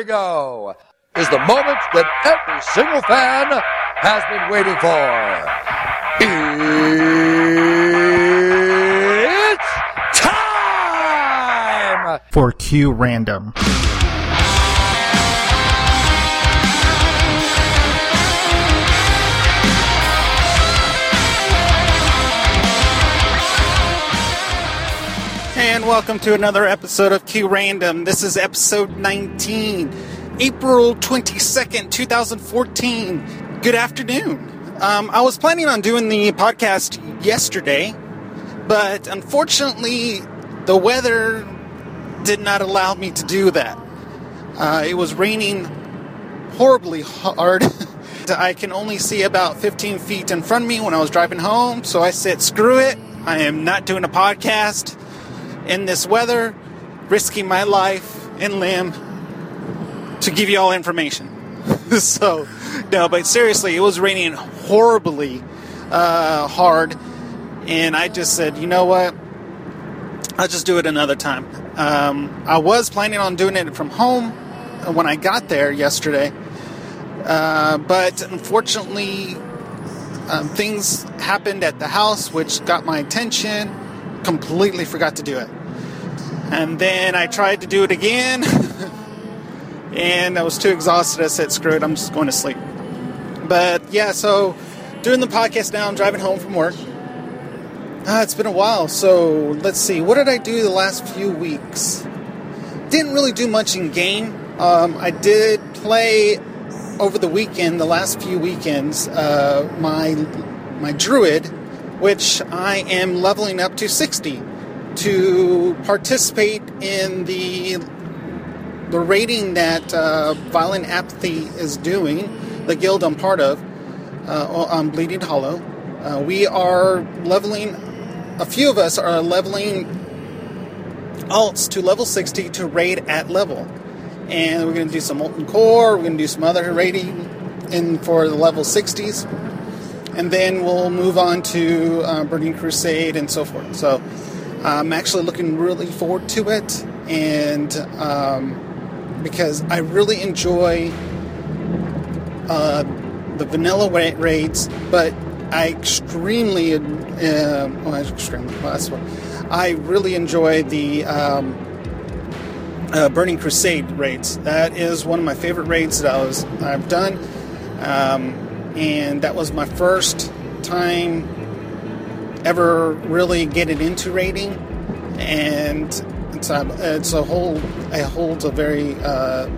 we go. Is the moment that every single fan has been waiting for. It's time! for Queue Random. Welcome to another episode of Queue Random. This is episode 19, April 22nd, 2014. Good afternoon. Um, I was planning on doing the podcast yesterday, but unfortunately, the weather did not allow me to do that. Uh, it was raining horribly hard. I can only see about 15 feet in front of me when I was driving home, so I said, screw it. I am not doing a podcast in this weather, risking my life and limb to give you all information. so, no, but seriously, it was raining horribly uh, hard, and I just said, you know what? I'll just do it another time. Um, I was planning on doing it from home when I got there yesterday, uh, but unfortunately, um, things happened at the house which got my attention. Completely forgot to do it. And then I tried to do it again, and I was too exhausted. I said, screw it, I'm just going to sleep. But yeah, so doing the podcast now, I'm driving home from work. Ah, it's been a while, so let's see. What did I do the last few weeks? Didn't really do much in game. Um, I did play over the weekend, the last few weekends, uh, my my druid, which I am leveling up to 60 to participate in the the raiding that uh, Violent Apathy is doing, the guild I'm part of, uh, on Bleeding Hollow. Uh, we are leveling, a few of us are leveling alts to level 60 to raid at level. And we're going to do some Molten Core, we're going to do some other raiding in for the level 60s. And then we'll move on to uh, Burning Crusade and so forth. So I'm actually looking really forward to it. And um, because I really enjoy uh, the vanilla ra- raids, but I extremely, uh, well, extremely, well, that's what I really enjoy the um, uh, Burning Crusade raids. That is one of my favorite raids that I was I've done, um, and that was my first time ever really getting into raiding, and it's a, it's a whole it holds a very uh,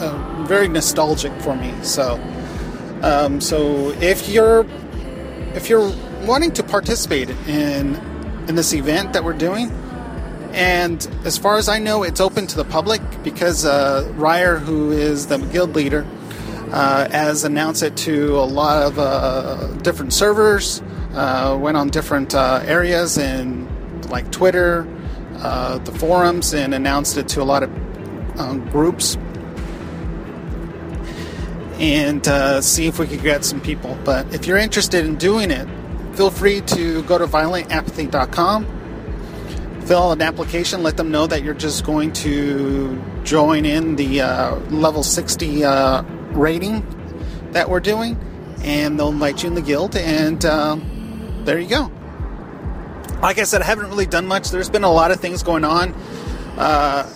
uh, very nostalgic for me. So, um, so if you're if you're wanting to participate in in this event that we're doing, and as far as I know, it's open to the public because uh, Ryer, who is the guild leader, uh, has announced it to a lot of uh, different servers. Uh, went on different uh, areas and like Twitter, uh, the forums, and announced it to a lot of um, groups and see if we could get some people. But if you're interested in doing it, feel free to go to violentapathy.com, fill out an application, let them know that you're just going to join in the uh, level 60 uh, raiding that we're doing, and they'll invite you in the guild, and um, there you go. Like I said, I haven't really done much. There's been a lot of things going on uh,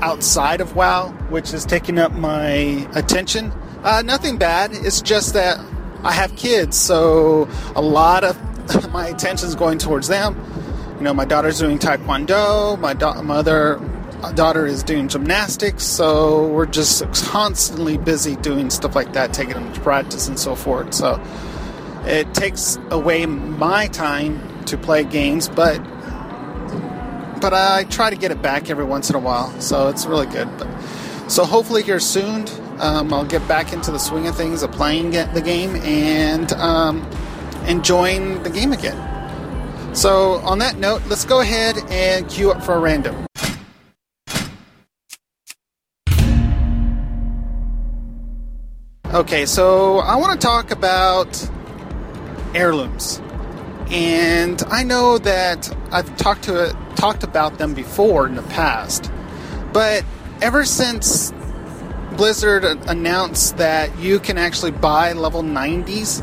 outside of WoW, which is taking up my attention. Uh, nothing bad. It's just that I have kids, so a lot of my attention is going towards them. You know, my daughter's doing taekwondo. My, da- my other daughter is doing gymnastics, so we're just constantly busy doing stuff like that, taking them to practice and so forth. So it takes away my time to play games, but but I try to get it back every once in a while, so it's really good. But so hopefully here soon, um, I'll get back into the swing of things of playing the game and um, enjoying the game again. So on that note, let's go ahead and queue up for a random. Okay, so I want to talk about heirlooms, and I know that I've talked to talked about them before in the past, but ever since Blizzard announced that you can actually buy level 90s,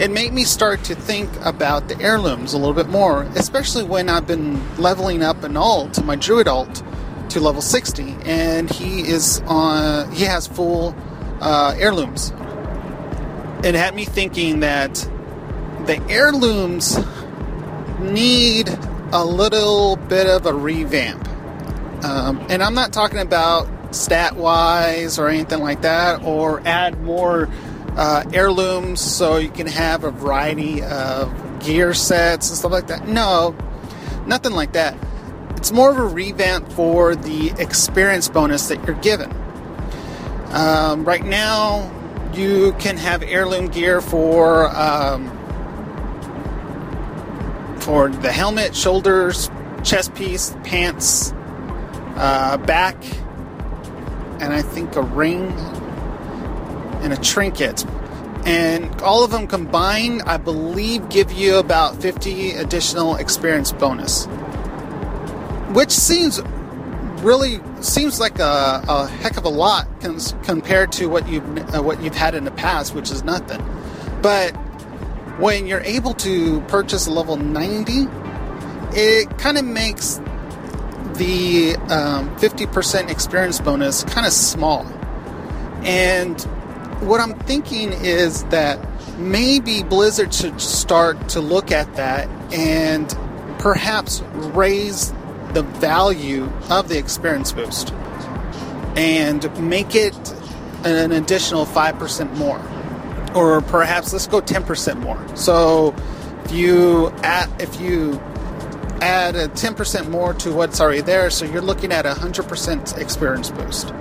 it made me start to think about the heirlooms a little bit more, especially when I've been leveling up an alt, my druid alt, to level 60, and he is on. He has full uh, heirlooms. It had me thinking that the heirlooms need a little bit of a revamp, um, and I'm not talking about stat wise or anything like that, or add more uh, heirlooms so you can have a variety of gear sets and stuff like that. No, nothing like that. It's more of a revamp for the experience bonus that you're given. Um, right now, you can have heirloom gear for um, for the helmet, shoulders, chest piece, pants, uh, back, and I think a ring and a trinket. And all of them combined, I believe, give you about 50 additional experience bonus. Which seems really seems like a, a heck of a lot cons- compared to what you've uh, what you've had in the past, which is nothing. But when you're able to purchase a level 90, it kind of makes the um, 50% experience bonus kind of small. And what I'm thinking is that maybe Blizzard should start to look at that and perhaps raise the value of the experience boost and make it an additional 5% more. Or perhaps let's go 10% more. So if you add, if you add a 10% more to what's already there, so you're looking at a 100% experience boost.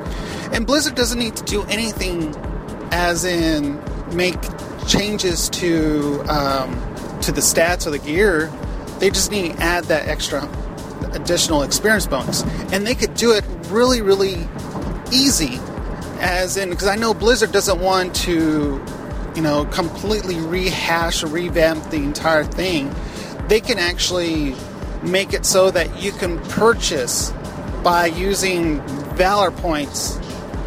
And Blizzard doesn't need to do anything as in make changes to um, to the stats or the gear. They just need to add that extra additional experience bonus, and they could do it really, really easy. As in, because I know Blizzard doesn't want to, you know, completely rehash or revamp the entire thing. They can actually make it so that you can purchase by using Valor points.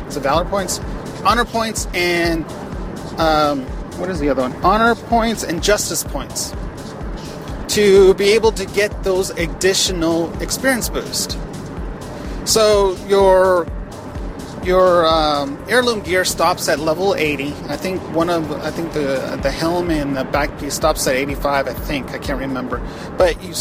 Is it Valor points? Honor points and um, what is the other one? Honor points and Justice points to be able to get those additional experience boost. So your your um, heirloom gear stops at level 80. I think one of I think the the helm and the back piece stops at 85. I think I can't remember, but you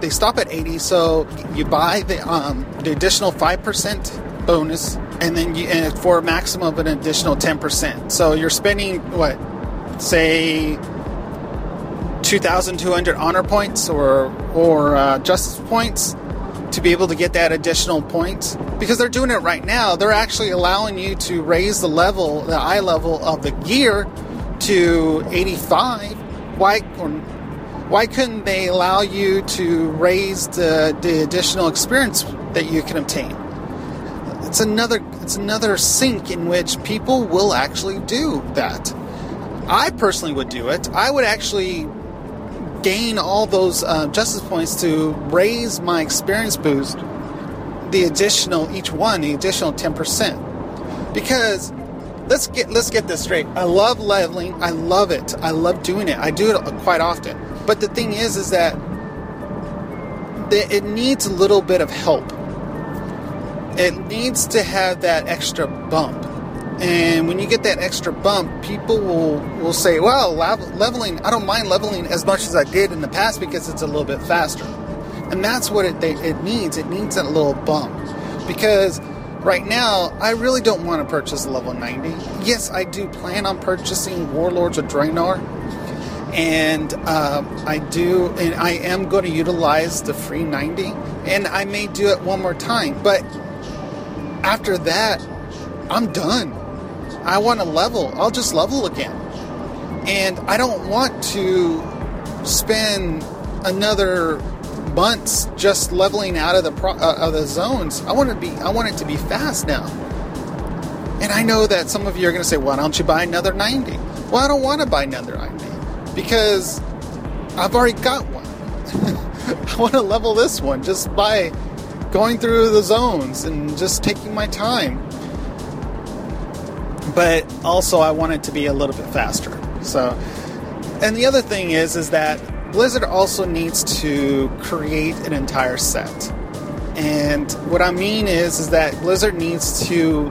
they stop at 80. So you buy the um, the additional five percent bonus, and then you and for a maximum of an additional 10 percent. So you're spending what say 2,200 honor points or or uh, justice points to be able to get that additional point because they're doing it right now. They're actually allowing you to raise the level, the eye level of the gear to 85. Why or why couldn't they allow you to raise the, the additional experience that you can obtain? It's another it's another sink in which people will actually do that. I personally would do it. I would actually gain all those uh, justice points to raise my experience boost, the additional each one, the additional ten percent. Because let's get let's get this straight. I love leveling. I love it. I love doing it. I do it quite often. But the thing is, is that it needs a little bit of help. It needs to have that extra bump. And when you get that extra bump, people will, will say, well, leveling, I don't mind leveling as much as I did in the past because it's a little bit faster. And that's what it, it needs. It needs that little bump. Because right now, I really don't want to purchase level 90. Yes, I do plan on purchasing Warlords of Draenor. And um, I do, and I am going to utilize the free 90. And I may do it one more time. But after that, I'm done. I want to level. I'll just level again. And I don't want to spend another months just leveling out of the pro- uh, of the zones. I want to be I want it to be fast now. And I know that some of you are going to say, "Why don't you buy another 90?" Well, I don't want to buy another 90 because I've already got one. I want to level this one just by going through the zones and just taking my time. But also, I want it to be a little bit faster. So, and the other thing is, is that Blizzard also needs to create an entire set. And what I mean is, is that Blizzard needs to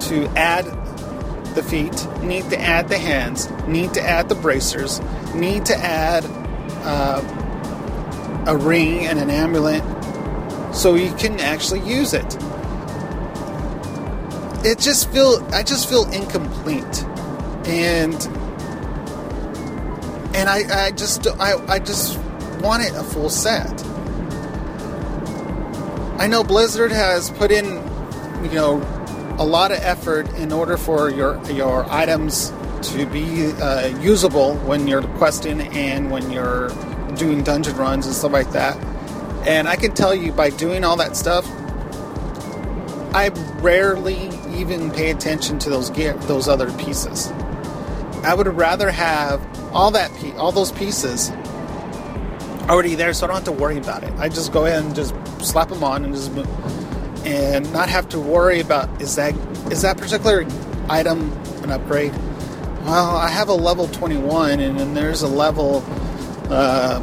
to add the feet, need to add the hands, need to add the bracers, need to add uh, a ring and an amulet so you can actually use it. It just feel I just feel incomplete, and and I, I just I, I just wanted a full set. I know Blizzard has put in, you know, a lot of effort in order for your your items to be uh, usable when you're questing and when you're doing dungeon runs and stuff like that. And I can tell you by doing all that stuff, I rarely even pay attention to those gear, those other pieces. I would rather have all that all those pieces already there, so I don't have to worry about it. I just go ahead and just slap them on and just and not have to worry about is that is that particular item an upgrade. Well, I have a level 21, and then there's a level uh,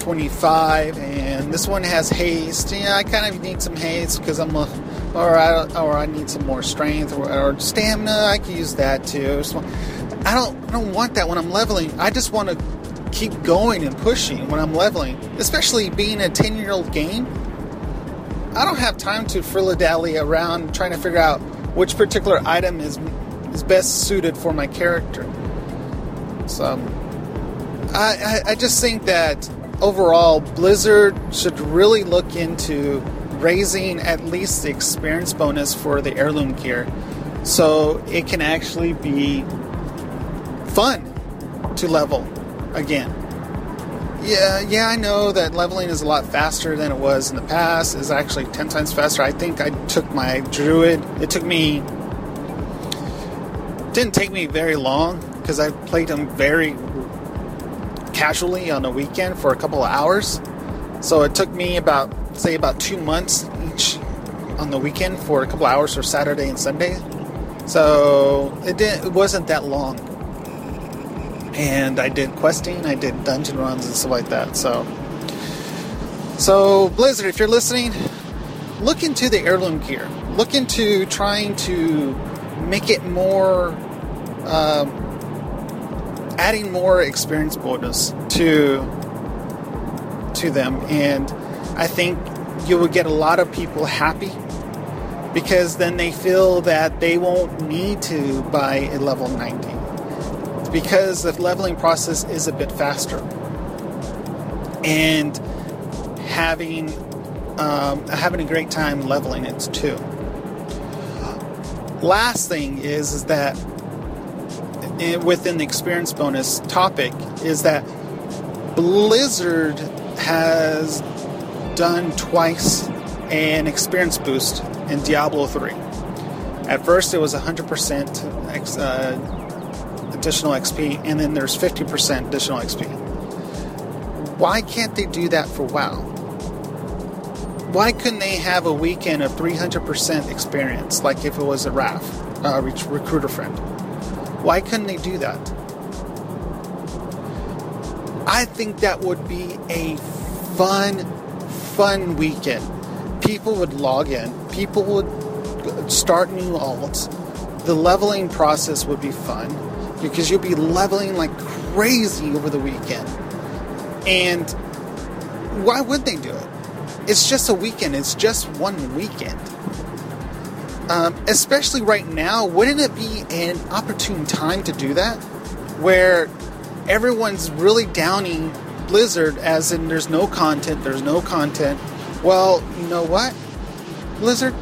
25, and this one has haste. Yeah, I kind of need some haste because I'm a, or I, or I need some more strength or, or stamina. I can use that too. I don't, I don't want that when I'm leveling. I just want to keep going and pushing when I'm leveling, especially being a 10 year old game. I don't have time to frill dally around trying to figure out which particular item is is best suited for my character. So um, I, I, I just think that overall Blizzard should really look into raising at least the experience bonus for the heirloom gear so it can actually be fun to level again. Yeah, yeah, I know that leveling is a lot faster than it was in the past. It's actually 10 times faster. I think I took my druid. It took me didn't take me very long because I played them very casually on a weekend for a couple of hours. So it took me about say about 2 months each on the weekend for a couple hours for Saturday and Sunday. So it didn't it wasn't that long and I did questing, I did dungeon runs and stuff like that. So, so Blizzard, if you're listening, look into the heirloom gear. Look into trying to make it more, um, adding more experience bonus to to them, and I think you will get a lot of people happy because then they feel that they won't need to buy a level 90 because the leveling process is a bit faster. And having um, having a great time leveling it too. Last thing is, is that within the experience bonus topic is that Blizzard has done twice an experience boost in Diablo 3. At first, it was 100% uh, additional XP, and then there's 50% additional XP. Why can't they do that for WoW? Why couldn't they have a weekend of 300% experience, like if it was a RAF, uh, recruiter friend? Why couldn't they do that? I think that would be a fun, fun weekend. People would log in, people would start new alts, the leveling process would be fun because you'll be leveling like crazy over the weekend. And why would they do it? It's just a weekend, it's just one weekend. Um, especially right now, wouldn't it be an opportune time to do that? Where everyone's really downing Blizzard, as in there's no content, there's no content. Well, you know what? Blizzard,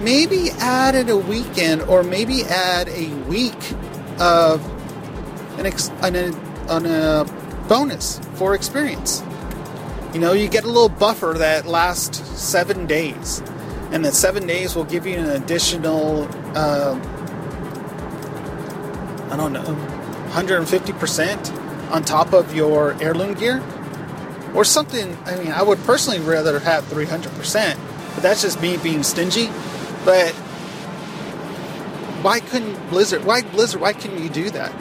maybe add in a weekend or maybe add a week of an, ex- an, an, a bonus for experience. You know, you get a little buffer that lasts seven days, and that seven days will give you an additional, uh, I don't know, 150% on top of your heirloom gear, or something. I mean, I would personally rather have 300%, but that's just me being stingy. But why couldn't Blizzard? Why Blizzard? Why couldn't you do that?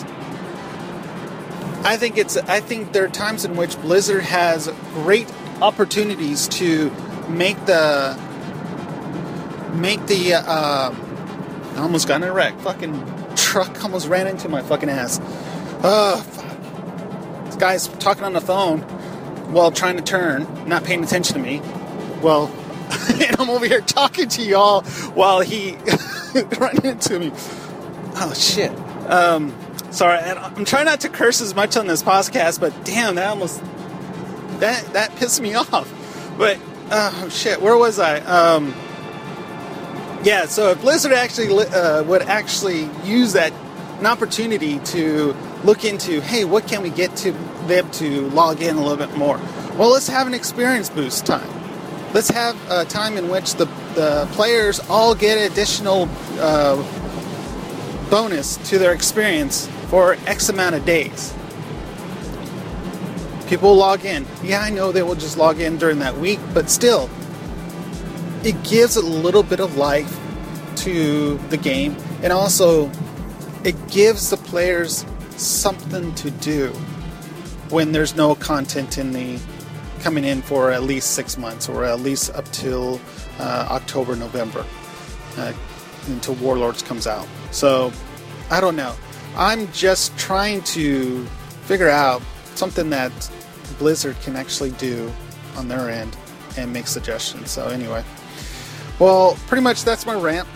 I think it's. I think there are times in which Blizzard has great opportunities to make the make the. Uh, I almost got in a wreck. Fucking truck almost ran into my fucking ass. This guy's talking on the phone while trying to turn, not paying attention to me. Well, and I'm over here talking to y'all while he running into me. Oh shit. Um, sorry, I'm trying not to curse as much on this podcast, but damn, that almost that that pissed me off. But oh shit, where was I? Um, yeah, so if Blizzard actually uh, would actually use that an opportunity to look into, hey, what can we get to them to log in a little bit more? Well, let's have an experience boost time. Let's have a time in which the, the players all get additional uh, bonus to their experience for X amount of days. People log in. Yeah, I know they will just log in during that week, but still, it gives a little bit of life to the game and also it gives the players something to do when there's no content in the coming in for at least six months or at least up till uh, October, November uh, until Warlords comes out. So I don't know. I'm just trying to figure out something that Blizzard can actually do on their end and make suggestions. So anyway, well, pretty much that's my rant.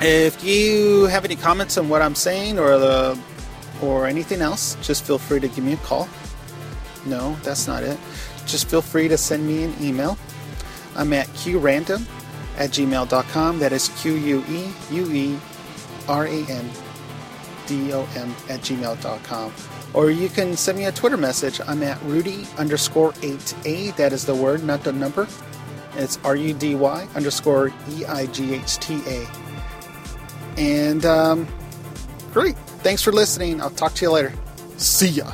If you have any comments on what I'm saying or the or anything else, just feel free to give me a call. No, that's not it. Just feel free to send me an email. I'm at queuerandom at gmail.com. That is Q U E U E R A N D O M at gmail.com. Or you can send me a Twitter message. I'm at Rudy underscore 8A. That is the word, not the number. It's R U D Y underscore E I G H T A. And um, great. Thanks for listening. I'll talk to you later. See ya.